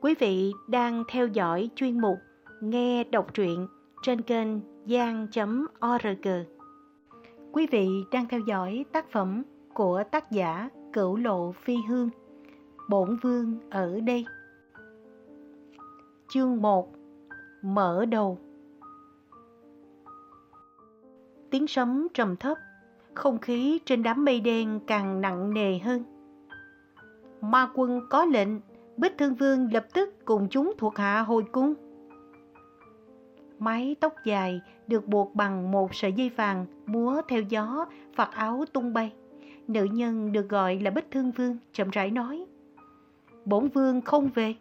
Quý vị đang theo dõi chuyên mục Nghe đọc truyện trên kênh gian.org. Quý vị đang theo dõi tác phẩm của tác giả Cửu Lộ Phi Hương, Bổn Vương ở đây. Chương 1 Mở đầu Tiếng sấm trầm thấp, không khí trên đám mây đen càng nặng nề hơn. Ma quân có lệnh Bích Thương Vương lập tức cùng chúng thuộc hạ hồi cung. Mái tóc dài được buộc bằng một sợi dây vàng múa theo gió, vạt áo tung bay. Nữ nhân được gọi là Bích Thương Vương chậm rãi nói. Bổn vương không về.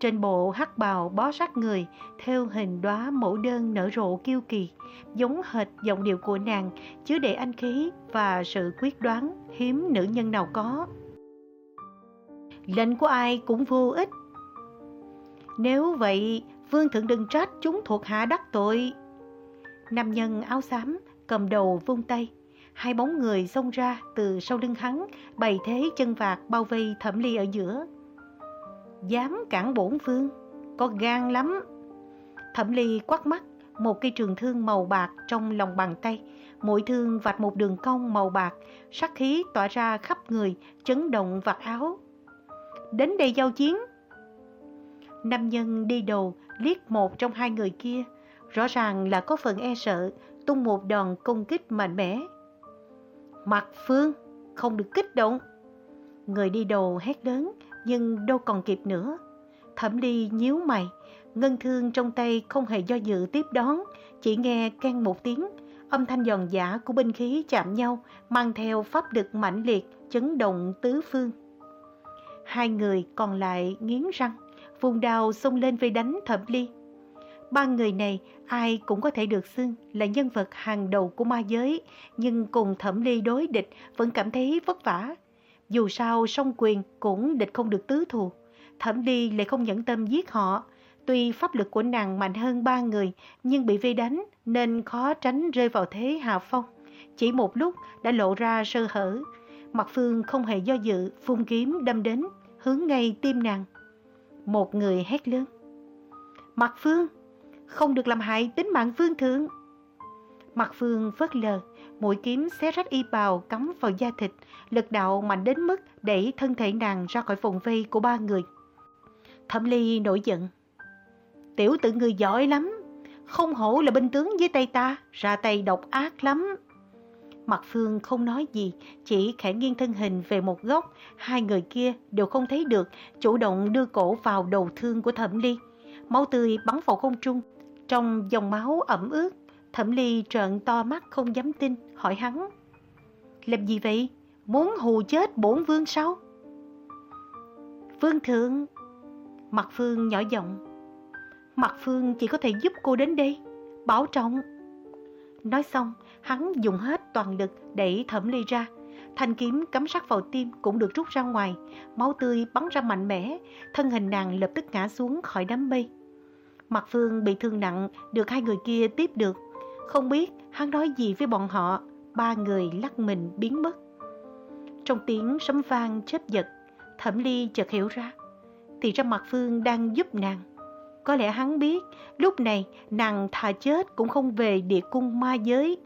Trên bộ hắc bào bó sát người, theo hình đóa mẫu đơn nở rộ kiêu kỳ, giống hệt giọng điệu của nàng, chứa đầy anh khí và sự quyết đoán hiếm nữ nhân nào có lệnh của ai cũng vô ích. Nếu vậy, vương thượng đừng trách chúng thuộc hạ đắc tội. Nam nhân áo xám cầm đầu vung tay, hai bóng người xông ra từ sau lưng hắn, bày thế chân vạc bao vây thẩm ly ở giữa. Dám cản bổn vương, có gan lắm. Thẩm ly quắt mắt, một cây trường thương màu bạc trong lòng bàn tay, mỗi thương vạch một đường cong màu bạc, sắc khí tỏa ra khắp người, chấn động vạt áo, đến đây giao chiến. Nam nhân đi đầu liếc một trong hai người kia, rõ ràng là có phần e sợ, tung một đòn công kích mạnh mẽ. Mặt Phương, không được kích động. Người đi đầu hét lớn, nhưng đâu còn kịp nữa. Thẩm Ly nhíu mày, ngân thương trong tay không hề do dự tiếp đón, chỉ nghe can một tiếng, âm thanh giòn giả của binh khí chạm nhau, mang theo pháp lực mãnh liệt, chấn động tứ phương. Hai người còn lại nghiến răng, vùng đào xông lên vây đánh thẩm ly. Ba người này ai cũng có thể được xưng là nhân vật hàng đầu của ma giới, nhưng cùng thẩm ly đối địch vẫn cảm thấy vất vả. Dù sao song quyền cũng địch không được tứ thù, thẩm ly lại không nhẫn tâm giết họ. Tuy pháp lực của nàng mạnh hơn ba người, nhưng bị vây đánh nên khó tránh rơi vào thế hạ phong. Chỉ một lúc đã lộ ra sơ hở, Mặt Phương không hề do dự, phun kiếm đâm đến, hướng ngay tim nàng. Một người hét lớn. Mặt Phương, không được làm hại tính mạng Phương Thượng. Mặt Phương phớt lờ, mũi kiếm xé rách y bào cắm vào da thịt, lực đạo mạnh đến mức đẩy thân thể nàng ra khỏi vòng vây của ba người. Thẩm Ly nổi giận. Tiểu tử người giỏi lắm, không hổ là binh tướng với tay ta, ra tay độc ác lắm. Mặt Phương không nói gì, chỉ khẽ nghiêng thân hình về một góc, hai người kia đều không thấy được, chủ động đưa cổ vào đầu thương của Thẩm Ly. Máu tươi bắn vào không trung, trong dòng máu ẩm ướt, Thẩm Ly trợn to mắt không dám tin, hỏi hắn. Làm gì vậy? Muốn hù chết bổn vương sao? Vương thượng! Mặt Phương nhỏ giọng. Mặt Phương chỉ có thể giúp cô đến đây, bảo trọng. Nói xong, hắn dùng hết toàn lực đẩy thẩm ly ra. Thanh kiếm cắm sát vào tim cũng được rút ra ngoài, máu tươi bắn ra mạnh mẽ, thân hình nàng lập tức ngã xuống khỏi đám mây. Mặt Phương bị thương nặng, được hai người kia tiếp được. Không biết hắn nói gì với bọn họ, ba người lắc mình biến mất. Trong tiếng sấm vang chớp giật, Thẩm Ly chợt hiểu ra, thì ra Mặt Phương đang giúp nàng. Có lẽ hắn biết, lúc này nàng thà chết cũng không về địa cung ma giới.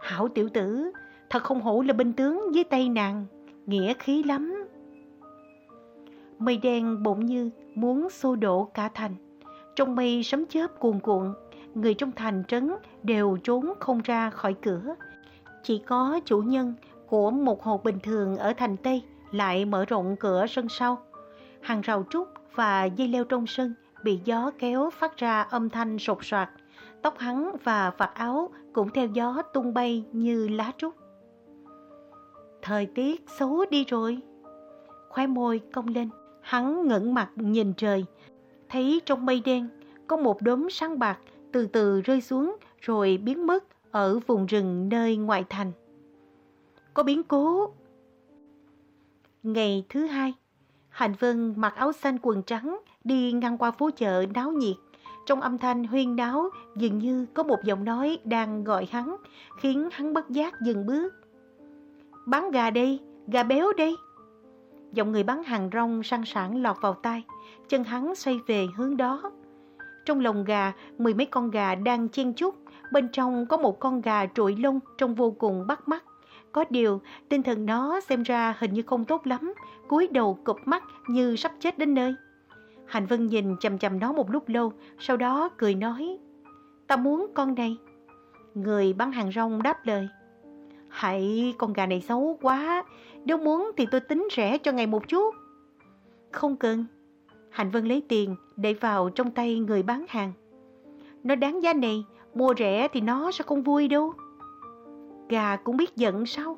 Hảo tiểu tử, thật không hổ là binh tướng với tay nàng, nghĩa khí lắm. Mây đen bỗng như muốn xô đổ cả thành. Trong mây sấm chớp cuồn cuộn, người trong thành trấn đều trốn không ra khỏi cửa. Chỉ có chủ nhân của một hồ bình thường ở thành Tây lại mở rộng cửa sân sau. Hàng rào trúc và dây leo trong sân bị gió kéo phát ra âm thanh sột soạt. Tóc hắn và vạt áo cũng theo gió tung bay như lá trúc. Thời tiết xấu đi rồi. khoai môi cong lên, hắn ngẩng mặt nhìn trời, thấy trong mây đen có một đốm sáng bạc từ từ rơi xuống rồi biến mất ở vùng rừng nơi ngoại thành. Có biến cố. Ngày thứ hai, Hành Vân mặc áo xanh quần trắng đi ngang qua phố chợ náo nhiệt. Trong âm thanh huyên náo dường như có một giọng nói đang gọi hắn, khiến hắn bất giác dừng bước. Bán gà đây, gà béo đây. Giọng người bán hàng rong sang sảng lọt vào tai, chân hắn xoay về hướng đó. Trong lồng gà, mười mấy con gà đang chen chúc, bên trong có một con gà trụi lông trông vô cùng bắt mắt. Có điều, tinh thần nó xem ra hình như không tốt lắm, cúi đầu cụp mắt như sắp chết đến nơi. Hạnh Vân nhìn chầm chầm nó một lúc lâu, sau đó cười nói, ta muốn con này. Người bán hàng rong đáp lời, hãy con gà này xấu quá, nếu muốn thì tôi tính rẻ cho ngày một chút. Không cần. Hạnh Vân lấy tiền để vào trong tay người bán hàng. Nó đáng giá này, mua rẻ thì nó sẽ không vui đâu. Gà cũng biết giận sao?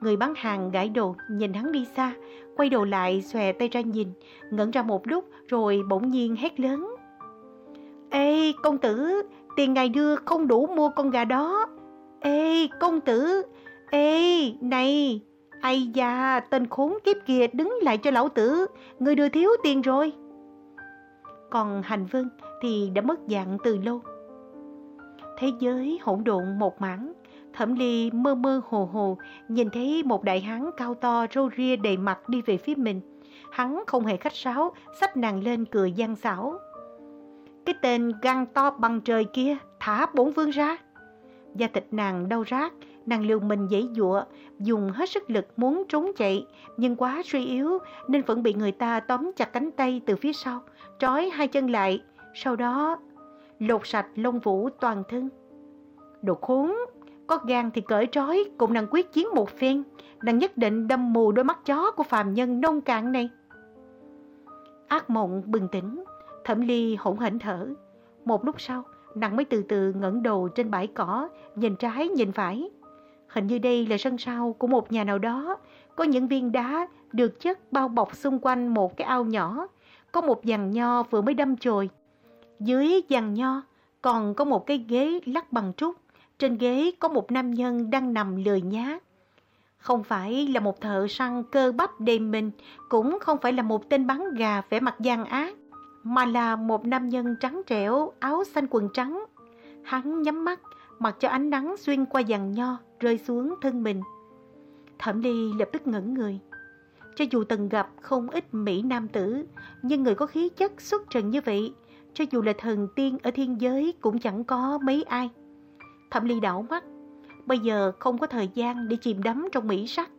Người bán hàng gãi đồ nhìn hắn đi xa, quay đầu lại xòe tay ra nhìn, ngẩn ra một lúc rồi bỗng nhiên hét lớn. Ê, công tử, tiền ngài đưa không đủ mua con gà đó. Ê, công tử, ê, này, ai da, tên khốn kiếp kia đứng lại cho lão tử, người đưa thiếu tiền rồi. Còn hành vân thì đã mất dạng từ lâu. Thế giới hỗn độn một mảng, Thẩm Ly mơ mơ hồ hồ nhìn thấy một đại hán cao to râu ria đầy mặt đi về phía mình. Hắn không hề khách sáo, xách nàng lên cười gian xảo. Cái tên găng to bằng trời kia, thả bốn vương ra. Da thịt nàng đau rát, nàng liều mình dãy dụa, dùng hết sức lực muốn trốn chạy, nhưng quá suy yếu nên vẫn bị người ta tóm chặt cánh tay từ phía sau, trói hai chân lại, sau đó lột sạch lông vũ toàn thân. Đồ khốn, có gan thì cởi trói cùng nàng quyết chiến một phen, nàng nhất định đâm mù đôi mắt chó của phàm nhân nông cạn này. Ác mộng bừng tỉnh, thẩm ly hỗn hển thở. Một lúc sau, nàng mới từ từ ngẩng đầu trên bãi cỏ, nhìn trái nhìn phải. Hình như đây là sân sau của một nhà nào đó, có những viên đá được chất bao bọc xung quanh một cái ao nhỏ, có một dàn nho vừa mới đâm chồi. Dưới dàn nho còn có một cái ghế lắc bằng trúc, trên ghế có một nam nhân đang nằm lười nhác. Không phải là một thợ săn cơ bắp đầy mình, cũng không phải là một tên bắn gà vẻ mặt gian ác, mà là một nam nhân trắng trẻo, áo xanh quần trắng. Hắn nhắm mắt, mặc cho ánh nắng xuyên qua dàn nho, rơi xuống thân mình. Thẩm Ly lập tức ngẩn người. Cho dù từng gặp không ít Mỹ nam tử, nhưng người có khí chất xuất trần như vậy, cho dù là thần tiên ở thiên giới cũng chẳng có mấy ai. Thẩm Ly đảo mắt, bây giờ không có thời gian để chìm đắm trong mỹ sắc.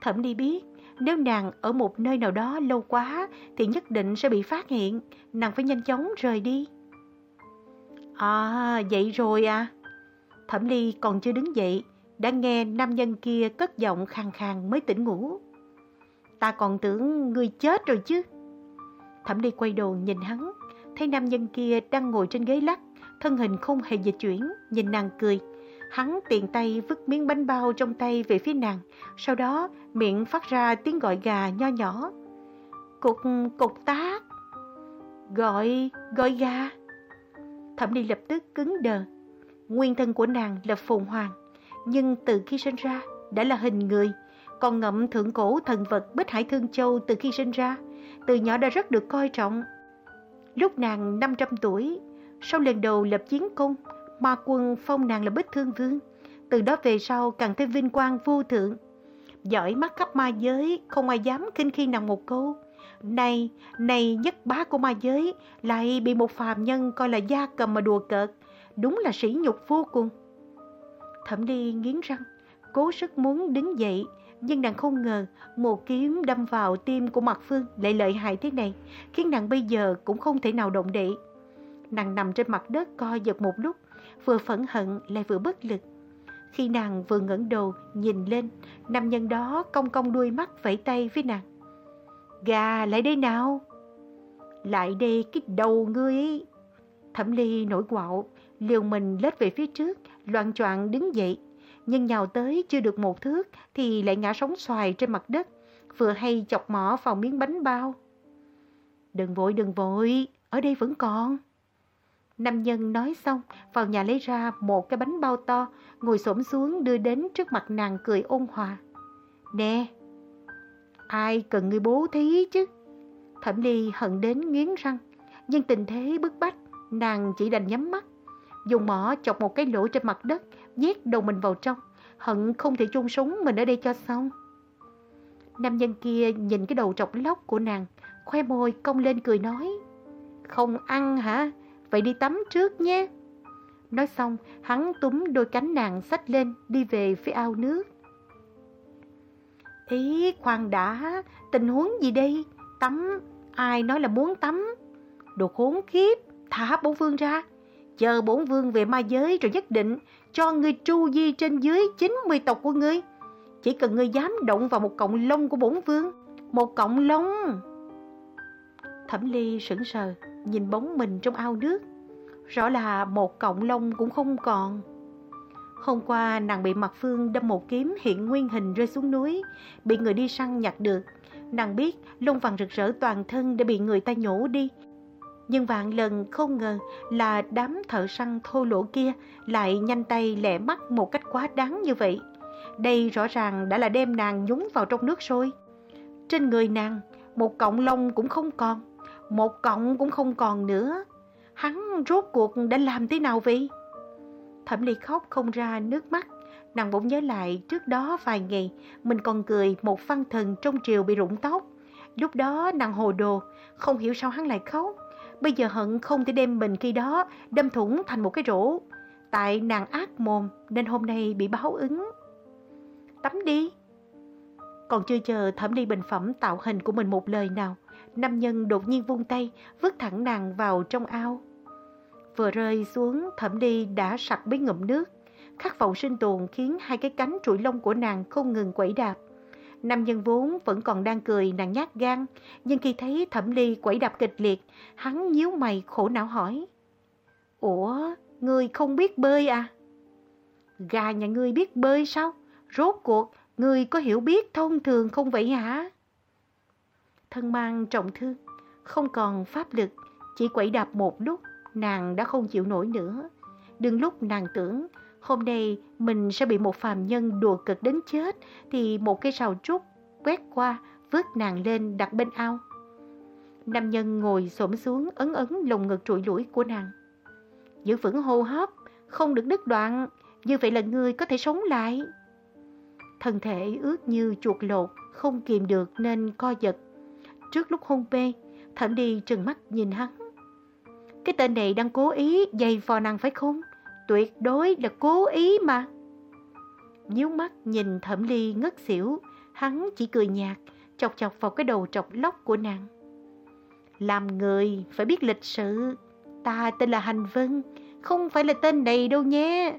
Thẩm Ly biết, nếu nàng ở một nơi nào đó lâu quá thì nhất định sẽ bị phát hiện, nàng phải nhanh chóng rời đi. À, vậy rồi à. Thẩm Ly còn chưa đứng dậy, đã nghe nam nhân kia cất giọng khàn khàn mới tỉnh ngủ. Ta còn tưởng ngươi chết rồi chứ. Thẩm Ly quay đầu nhìn hắn, thấy nam nhân kia đang ngồi trên ghế lắc, thân hình không hề dịch chuyển, nhìn nàng cười. Hắn tiện tay vứt miếng bánh bao trong tay về phía nàng, sau đó miệng phát ra tiếng gọi gà nho nhỏ. Cục, cục tác. Gọi, gọi gà. Thẩm đi lập tức cứng đờ. Nguyên thân của nàng là phồn hoàng, nhưng từ khi sinh ra đã là hình người, còn ngậm thượng cổ thần vật Bích Hải Thương Châu từ khi sinh ra, từ nhỏ đã rất được coi trọng. Lúc nàng 500 tuổi, sau lần đầu lập chiến công, ma quân phong nàng là Bích Thương Vương, từ đó về sau càng thêm vinh quang vô thượng. Giỏi mắt khắp ma giới, không ai dám kinh khi nàng một câu. Này, này nhất bá của ma giới, lại bị một phàm nhân coi là gia cầm mà đùa cợt, đúng là sỉ nhục vô cùng. Thẩm Ly nghiến răng, cố sức muốn đứng dậy, nhưng nàng không ngờ một kiếm đâm vào tim của Mạc Phương lại lợi hại thế này, khiến nàng bây giờ cũng không thể nào động đậy. Nàng nằm trên mặt đất co giật một lúc, vừa phẫn hận lại vừa bất lực. Khi nàng vừa ngẩng đầu nhìn lên, nam nhân đó cong cong đuôi mắt vẫy tay với nàng. Gà lại đây nào! Lại đây cái đầu ngươi ấy. Thẩm Ly nổi quạo, liều mình lết về phía trước, loạn choạng đứng dậy. Nhưng nhào tới chưa được một thước thì lại ngã sóng xoài trên mặt đất, vừa hay chọc mỏ vào miếng bánh bao. Đừng vội, đừng vội, ở đây vẫn còn. Nam nhân nói xong, vào nhà lấy ra một cái bánh bao to, ngồi xổm xuống đưa đến trước mặt nàng cười ôn hòa. Nè, ai cần người bố thí chứ? Thẩm Ly hận đến nghiến răng, nhưng tình thế bức bách, nàng chỉ đành nhắm mắt. Dùng mỏ chọc một cái lỗ trên mặt đất, nhét đầu mình vào trong, hận không thể chôn sống mình ở đây cho xong. Nam nhân kia nhìn cái đầu trọc lóc của nàng, khoe môi cong lên cười nói. Không ăn hả? Vậy đi tắm trước nhé. Nói xong, hắn túm đôi cánh nàng xách lên đi về phía ao nước. Ý, khoan đã, tình huống gì đây? Tắm, ai nói là muốn tắm? Đồ khốn kiếp, thả bổn vương ra. Chờ bổn vương về ma giới rồi nhất định cho ngươi tru di trên dưới 90 tộc của ngươi. Chỉ cần ngươi dám động vào một cọng lông của bổn vương. Một cọng lông. Thẩm ly sững sờ, nhìn bóng mình trong ao nước. Rõ là một cọng lông cũng không còn. Hôm qua nàng bị Mặt Phương đâm một kiếm hiện nguyên hình rơi xuống núi, bị người đi săn nhặt được. Nàng biết lông vàng rực rỡ toàn thân đã bị người ta nhổ đi. Nhưng vạn lần không ngờ là đám thợ săn thô lỗ kia lại nhanh tay lẻ mắt một cách quá đáng như vậy. Đây rõ ràng đã là đem nàng nhúng vào trong nước sôi. Trên người nàng, một cọng lông cũng không còn, một cọng cũng không còn nữa. Hắn rốt cuộc đã làm thế nào vậy? Thẩm Ly khóc không ra nước mắt. Nàng bỗng nhớ lại trước đó vài ngày, mình còn cười một văn thần trong triều bị rụng tóc. Lúc đó nàng hồ đồ, không hiểu sao hắn lại khóc. Bây giờ hận không thể đem mình khi đó đâm thủng thành một cái rổ. Tại nàng ác mồm nên hôm nay bị báo ứng. Tắm đi. Còn chưa chờ thẩm ly bình phẩm tạo hình của mình một lời nào, nam nhân đột nhiên vung tay, vứt thẳng nàng vào trong ao. Vừa rơi xuống, thẩm ly đã sặc bấy ngụm nước. Khát vọng sinh tồn khiến hai cái cánh trụi lông của nàng không ngừng quẩy đạp. Nam nhân vốn vẫn còn đang cười nàng nhát gan, nhưng khi thấy thẩm ly quẩy đạp kịch liệt, hắn nhíu mày khổ não hỏi. Ủa, ngươi không biết bơi à? Gà nhà ngươi biết bơi sao? Rốt cuộc, ngươi có hiểu biết thông thường không vậy hả? Thân mang trọng thương, không còn pháp lực, chỉ quẩy đạp một lúc, nàng đã không chịu nổi nữa. Đừng lúc nàng tưởng hôm nay mình sẽ bị một phàm nhân đùa cực đến chết thì một cây sào trúc quét qua vớt nàng lên đặt bên ao. Nam nhân ngồi xổm xuống ấn ấn lồng ngực trụi lũi của nàng. Giữ vững hô hấp, không được đứt đoạn, như vậy là ngươi có thể sống lại. Thân thể ướt như chuột lột, không kìm được nên co giật. Trước lúc hôn mê, thẩm đi trừng mắt nhìn hắn. Cái tên này đang cố ý dày vò nàng phải không? Tuyệt đối là cố ý mà. Nhíu mắt nhìn thẩm ly ngất xỉu, hắn chỉ cười nhạt, chọc chọc vào cái đầu trọc lóc của nàng. Làm người phải biết lịch sự, ta tên là Hành Vân, không phải là tên này đâu nhé.